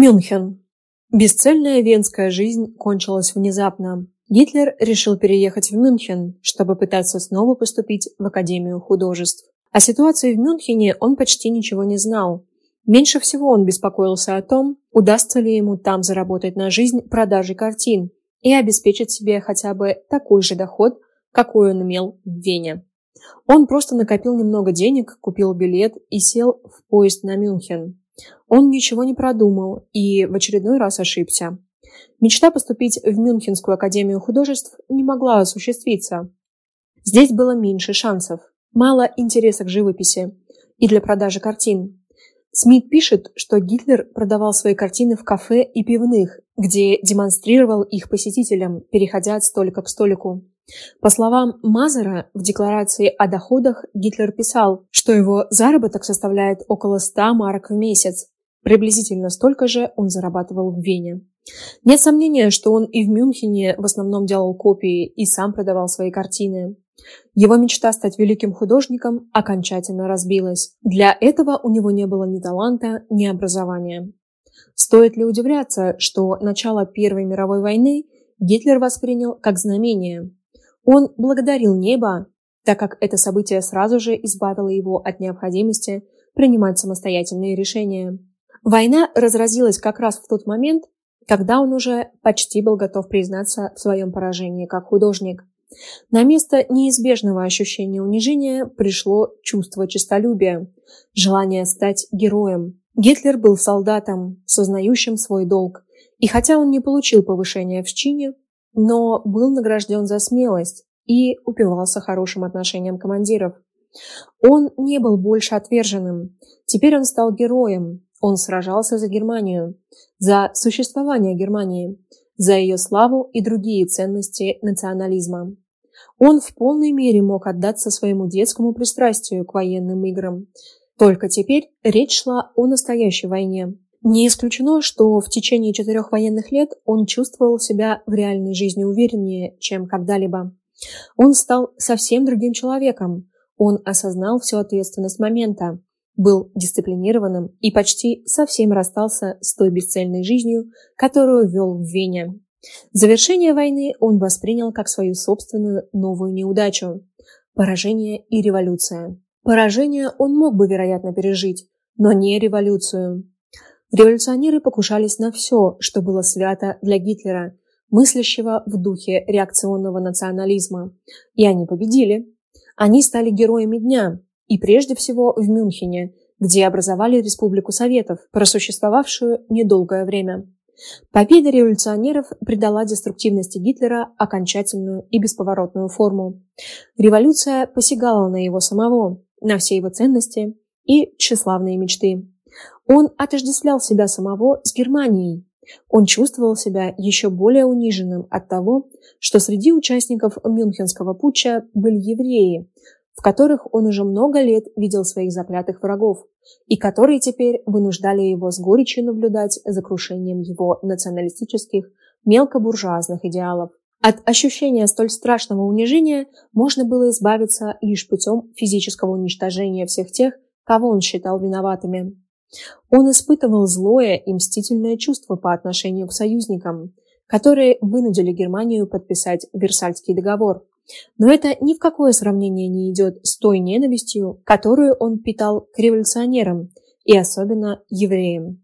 Мюнхен. Бесцельная венская жизнь кончилась внезапно. Гитлер решил переехать в Мюнхен, чтобы пытаться снова поступить в Академию художеств. О ситуации в Мюнхене он почти ничего не знал. Меньше всего он беспокоился о том, удастся ли ему там заработать на жизнь продажей картин и обеспечить себе хотя бы такой же доход, какой он имел в Вене. Он просто накопил немного денег, купил билет и сел в поезд на Мюнхен. Он ничего не продумал и в очередной раз ошибся. Мечта поступить в Мюнхенскую академию художеств не могла осуществиться. Здесь было меньше шансов, мало интереса к живописи и для продажи картин. Смит пишет, что Гитлер продавал свои картины в кафе и пивных, где демонстрировал их посетителям, переходя от столика к столику. По словам Мазера, в декларации о доходах Гитлер писал, что его заработок составляет около 100 марок в месяц. Приблизительно столько же он зарабатывал в Вене. Нет сомнения, что он и в Мюнхене в основном делал копии и сам продавал свои картины. Его мечта стать великим художником окончательно разбилась. Для этого у него не было ни таланта, ни образования. Стоит ли удивляться, что начало Первой мировой войны Гитлер воспринял как знамение? Он благодарил небо, так как это событие сразу же избавило его от необходимости принимать самостоятельные решения. Война разразилась как раз в тот момент, когда он уже почти был готов признаться в своем поражении как художник. На место неизбежного ощущения унижения пришло чувство честолюбия, желание стать героем. Гитлер был солдатом, сознающим свой долг, и хотя он не получил повышения в чине, но был награжден за смелость и упивался хорошим отношением командиров. Он не был больше отверженным. Теперь он стал героем. Он сражался за Германию, за существование Германии, за ее славу и другие ценности национализма. Он в полной мере мог отдаться своему детскому пристрастию к военным играм. Только теперь речь шла о настоящей войне. Не исключено, что в течение четырех военных лет он чувствовал себя в реальной жизни увереннее, чем когда-либо. Он стал совсем другим человеком. Он осознал всю ответственность момента, был дисциплинированным и почти совсем расстался с той бесцельной жизнью, которую вел в Вене. Завершение войны он воспринял как свою собственную новую неудачу – поражение и революция. Поражение он мог бы, вероятно, пережить, но не революцию. Революционеры покушались на все, что было свято для Гитлера, мыслящего в духе реакционного национализма. И они победили. Они стали героями дня, и прежде всего в Мюнхене, где образовали Республику Советов, просуществовавшую недолгое время. Победа революционеров придала деструктивности Гитлера окончательную и бесповоротную форму. Революция посягала на его самого, на все его ценности и тщеславные мечты. Он отождествлял себя самого с Германией. Он чувствовал себя еще более униженным от того, что среди участников Мюнхенского путча были евреи, в которых он уже много лет видел своих заклятых врагов, и которые теперь вынуждали его с горечью наблюдать за крушением его националистических, мелкобуржуазных идеалов. От ощущения столь страшного унижения можно было избавиться лишь путем физического уничтожения всех тех, кого он считал виноватыми. Он испытывал злое и мстительное чувство по отношению к союзникам, которые вынудили Германию подписать Версальский договор. Но это ни в какое сравнение не идет с той ненавистью, которую он питал к революционерам и особенно евреям.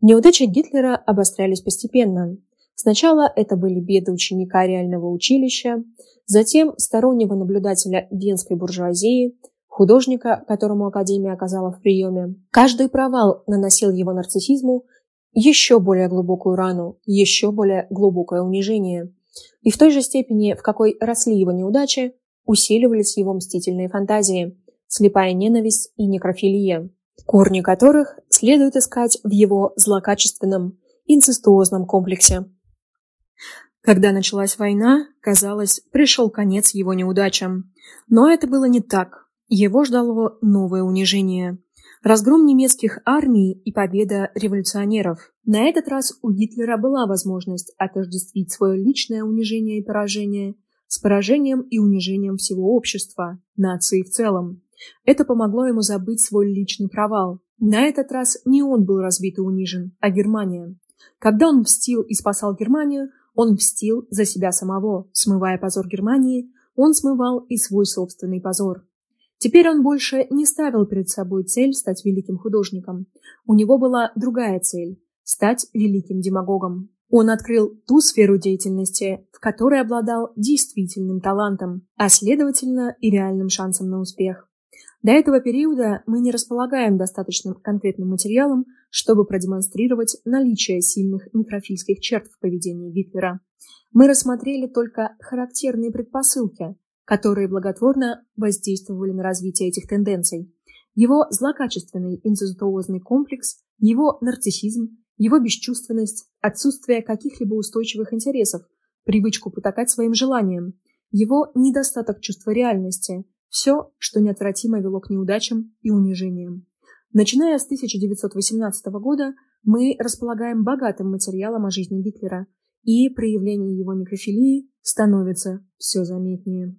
Неудачи Гитлера обострялись постепенно. Сначала это были беды ученика реального училища, затем стороннего наблюдателя венской буржуазии, художника, которому Академия оказала в приеме. Каждый провал наносил его нарциссизму еще более глубокую рану, еще более глубокое унижение. И в той же степени, в какой росли его неудачи, усиливались его мстительные фантазии, слепая ненависть и некрофилия, корни которых следует искать в его злокачественном инцестуозном комплексе. Когда началась война, казалось, пришел конец его неудачам. Но это было не так. Его ждало новое унижение. Разгром немецких армий и победа революционеров. На этот раз у Гитлера была возможность отождествить свое личное унижение и поражение с поражением и унижением всего общества, нации в целом. Это помогло ему забыть свой личный провал, На этот раз не он был разбит и унижен, а Германия. Когда он мстил и спасал Германию, он мстил за себя самого, смывая позор Германии, он смывал и свой собственный позор. Теперь он больше не ставил перед собой цель стать великим художником. У него была другая цель – стать великим демагогом. Он открыл ту сферу деятельности, в которой обладал действительным талантом, а следовательно и реальным шансом на успех. До этого периода мы не располагаем достаточным конкретным материалом, чтобы продемонстрировать наличие сильных некрофильских черт в поведении Гитлера. Мы рассмотрели только характерные предпосылки, которые благотворно воздействовали на развитие этих тенденций. Его злокачественный инцестуозный комплекс, его нарциссизм, его бесчувственность, отсутствие каких-либо устойчивых интересов, привычку потакать своим желаниям, его недостаток чувства реальности – все, что неотвратимо вело к неудачам и унижениям. Начиная с 1918 года мы располагаем богатым материалом о жизни Гитлера, и проявление его некрофилии становится все заметнее.